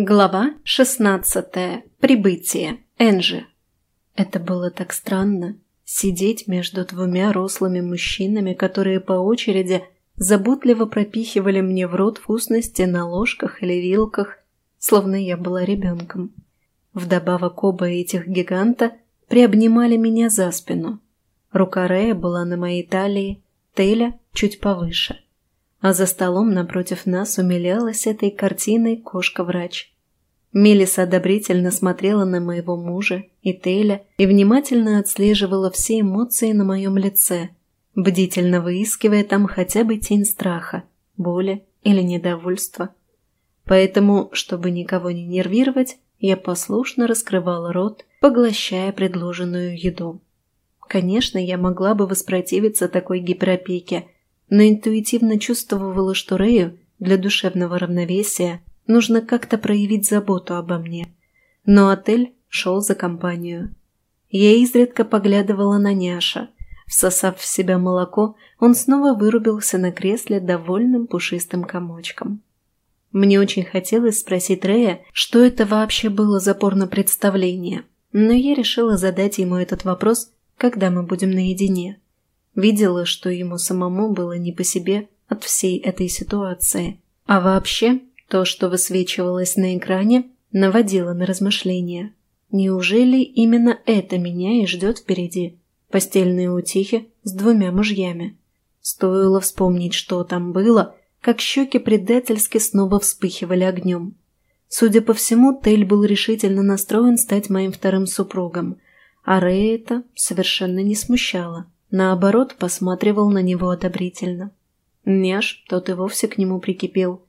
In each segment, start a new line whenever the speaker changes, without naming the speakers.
Глава 16. Прибытие. Энджи. Это было так странно. Сидеть между двумя рослыми мужчинами, которые по очереди заботливо пропихивали мне в рот вкусности на ложках или вилках, словно я была ребенком. Вдобавок оба этих гиганта приобнимали меня за спину. Рука Рея была на моей талии, Теля чуть повыше – а за столом напротив нас умилялась этой картиной кошка-врач. Мелиса одобрительно смотрела на моего мужа и Теля и внимательно отслеживала все эмоции на моем лице, бдительно выискивая там хотя бы тень страха, боли или недовольства. Поэтому, чтобы никого не нервировать, я послушно раскрывала рот, поглощая предложенную еду. Конечно, я могла бы воспротивиться такой гиперопеке – но интуитивно чувствовала, что Рэю для душевного равновесия нужно как-то проявить заботу обо мне. Но отель шел за компанию. Я изредка поглядывала на няша. Всосав в себя молоко, он снова вырубился на кресле довольным пушистым комочком. Мне очень хотелось спросить Рэя, что это вообще было за порно-представление, но я решила задать ему этот вопрос, когда мы будем наедине. Видела, что ему самому было не по себе от всей этой ситуации. А вообще, то, что высвечивалось на экране, наводило на размышления. Неужели именно это меня и ждет впереди? Постельные утихи с двумя мужьями. Стоило вспомнить, что там было, как щеки предательски снова вспыхивали огнем. Судя по всему, Тель был решительно настроен стать моим вторым супругом, а Рэя это совершенно не смущало. Наоборот, посматривал на него одобрительно. Няш, тот и вовсе к нему прикипел.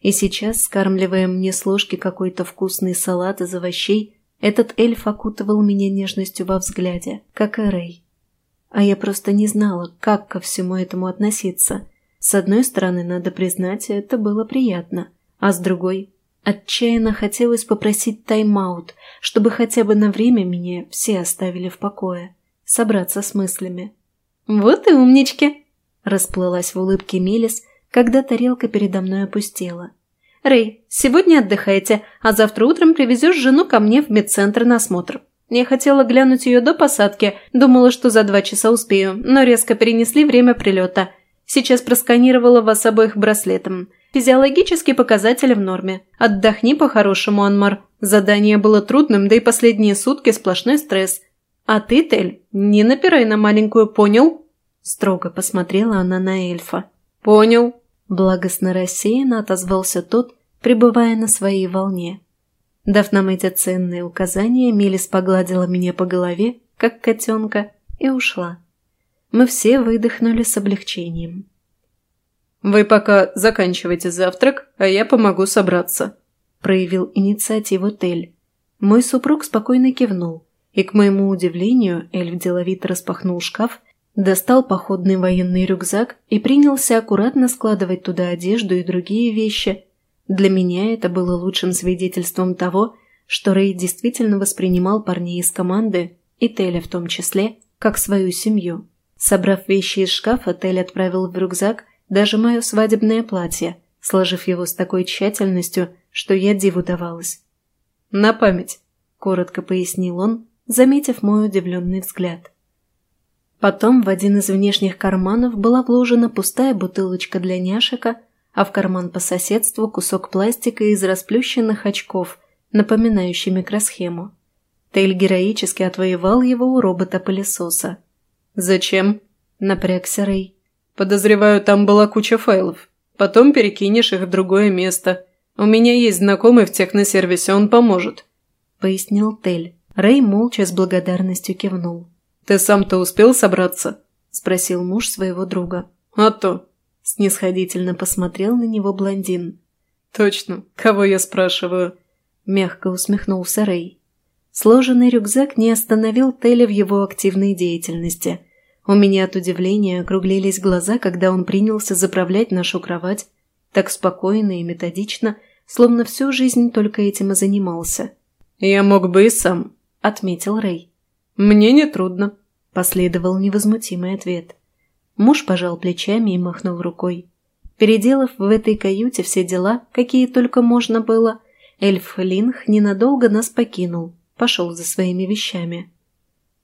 И сейчас, скармливая мне с ложки какой-то вкусный салат из овощей, этот эльф окутывал меня нежностью во взгляде, как и Рэй. А я просто не знала, как ко всему этому относиться. С одной стороны, надо признать, это было приятно, а с другой – отчаянно хотелось попросить тайм-аут, чтобы хотя бы на время меня все оставили в покое, собраться с мыслями. «Вот и умнички!» – расплылась в улыбке Мелис, когда тарелка передо мной опустела. «Рэй, сегодня отдыхайте, а завтра утром привезешь жену ко мне в медцентр на осмотр. Я хотела глянуть ее до посадки, думала, что за два часа успею, но резко перенесли время прилета. Сейчас просканировала вас обоих браслетом. Физиологические показатели в норме. Отдохни по-хорошему, Анмар. Задание было трудным, да и последние сутки сплошной стресс. «А ты, Тель, не напирай на маленькую, понял?» Строго посмотрела она на эльфа. «Понял», – благостно рассеянно отозвался тот, пребывая на своей волне. Дав нам эти ценные указания, Мелис погладила меня по голове, как котенка, и ушла. Мы все выдохнули с облегчением. «Вы пока заканчивайте завтрак, а я помогу собраться», – проявил инициативу Тель. Мой супруг спокойно кивнул, и, к моему удивлению, эльф деловито распахнул шкаф, достал походный военный рюкзак и принялся аккуратно складывать туда одежду и другие вещи. Для меня это было лучшим свидетельством того, что Рэй действительно воспринимал парней из команды, и Теля в том числе, как свою семью. Собрав вещи из шкафа, Тель отправил в рюкзак даже мое свадебное платье, сложив его с такой тщательностью, что я диву давалась. «На память», – коротко пояснил он, заметив мой удивленный взгляд. Потом в один из внешних карманов была вложена пустая бутылочка для няшика, а в карман по соседству кусок пластика из расплющенных очков, напоминающий микросхему. Тейль героически отвоевал его у робота-пылесоса. «Зачем?» – напрягся Рэй. «Подозреваю, там была куча файлов. Потом перекинешь их в другое место. У меня есть знакомый в техносервисе, он поможет», – пояснил Тель. Рэй молча с благодарностью кивнул. «Ты сам-то успел собраться?» – спросил муж своего друга. «А то!» – снисходительно посмотрел на него блондин. «Точно, кого я спрашиваю?» – мягко усмехнулся Рэй. Сложенный рюкзак не остановил Теля в его активной деятельности. У меня от удивления округлились глаза, когда он принялся заправлять нашу кровать, так спокойно и методично, словно всю жизнь только этим и занимался. «Я мог бы и сам», отметил Рэй. «Мне не трудно», – последовал невозмутимый ответ. Муж пожал плечами и махнул рукой. Переделав в этой каюте все дела, какие только можно было, эльф Линх ненадолго нас покинул, пошел за своими вещами.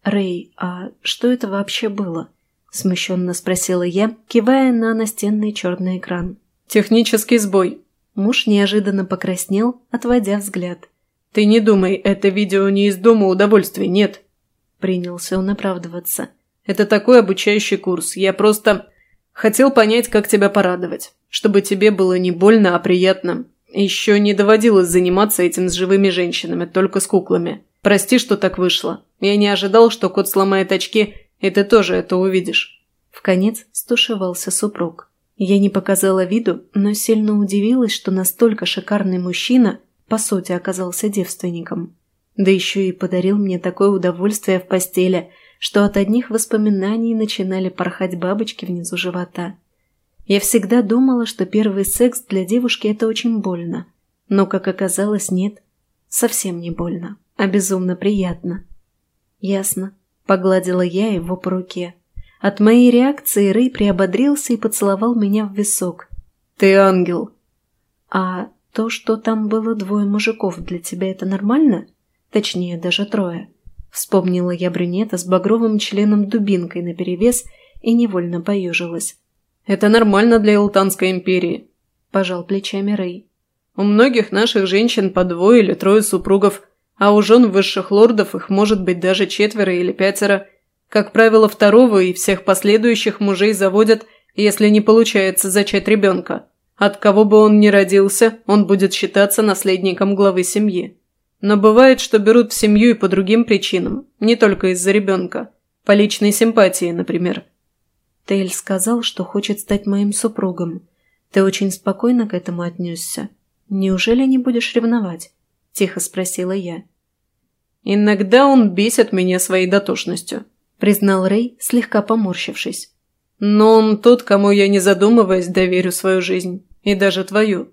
«Рэй, а что это вообще было?» – смущенно спросила я, кивая на настенный черный экран.
«Технический сбой».
Муж неожиданно покраснел, отводя взгляд.
«Ты не думай, это видео не из дома удовольствий, нет».
Принялся он оправдываться.
«Это такой обучающий курс. Я просто хотел понять, как тебя порадовать. Чтобы тебе было не больно, а приятно. Еще не доводилось заниматься этим с живыми женщинами, только с куклами. Прости, что так вышло. Я не ожидал, что кот сломает очки, и ты тоже это увидишь».
В конец стушевался супруг. Я не показала виду, но сильно удивилась, что настолько шикарный мужчина, по сути, оказался девственником. Да еще и подарил мне такое удовольствие в постели, что от одних воспоминаний начинали порхать бабочки внизу живота. Я всегда думала, что первый секс для девушки – это очень больно. Но, как оказалось, нет. Совсем не больно, а безумно приятно. «Ясно», – погладила я его по руке. От моей реакции Рэй приободрился и поцеловал меня в висок.
«Ты ангел!»
«А то, что там было двое мужиков, для тебя это нормально? Точнее, даже трое». Вспомнила я брюнета с багровым членом дубинкой наперевес и невольно поежилась.
«Это нормально для Илтанской империи», – пожал плечами Рэй. «У многих наших женщин по двое или трое супругов, а у жен высших лордов их может быть даже четверо или пятеро. Как правило, второго и всех последующих мужей заводят, если не получается зачать ребенка. От кого бы он ни родился, он будет считаться наследником главы семьи. Но бывает, что берут в семью и по другим причинам, не только из-за ребенка. По личной симпатии, например.
Тейль сказал, что хочет стать моим супругом. Ты очень спокойно к этому отнесся. Неужели не будешь ревновать?» – тихо спросила я.
«Иногда он бесит меня своей дотошностью», – признал Рэй, слегка поморщившись. «Но он тот, кому я, не задумываясь, доверю свою жизнь. И даже твою.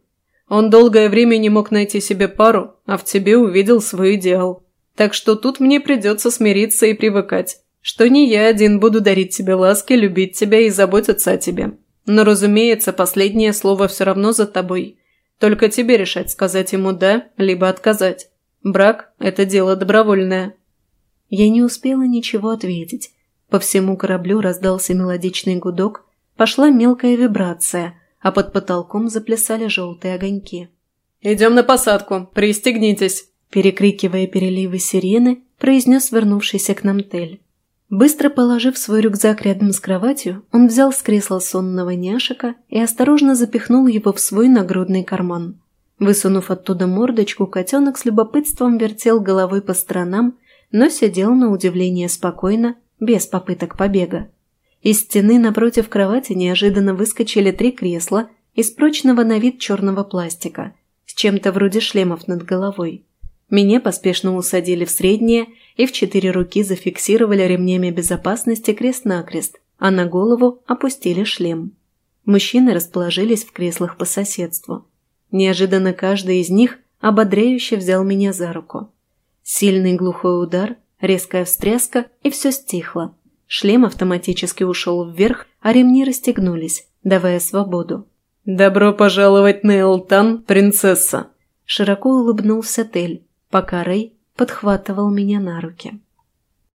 Он долгое время не мог найти себе пару, а в тебе увидел свой идеал. Так что тут мне придется смириться и привыкать что не я один буду дарить тебе ласки, любить тебя и заботиться о тебе. Но, разумеется, последнее слово все равно за тобой. Только тебе решать, сказать ему «да», либо отказать. Брак – это дело добровольное».
Я не успела ничего ответить. По всему кораблю раздался мелодичный гудок, пошла мелкая вибрация, а под потолком заплясали желтые огоньки.
«Идем на посадку, пристегнитесь!»
Перекрикивая переливы сирены, произнес вернувшийся к нам Тель. Быстро положив свой рюкзак рядом с кроватью, он взял с кресла сонного няшика и осторожно запихнул его в свой нагрудный карман. Высунув оттуда мордочку, котенок с любопытством вертел головой по сторонам, но сидел на удивление спокойно, без попыток побега. Из стены напротив кровати неожиданно выскочили три кресла из прочного на вид черного пластика, с чем-то вроде шлемов над головой. Меня поспешно усадили в среднее и в четыре руки зафиксировали ремнями безопасности крест-накрест, а на голову опустили шлем. Мужчины расположились в креслах по соседству. Неожиданно каждый из них ободряюще взял меня за руку. Сильный глухой удар, резкая встряска, и все стихло. Шлем автоматически ушел вверх, а ремни расстегнулись, давая свободу.
«Добро пожаловать на Элтан, принцесса!»
Широко улыбнулся Тель, пока Рэй подхватывал меня на руки.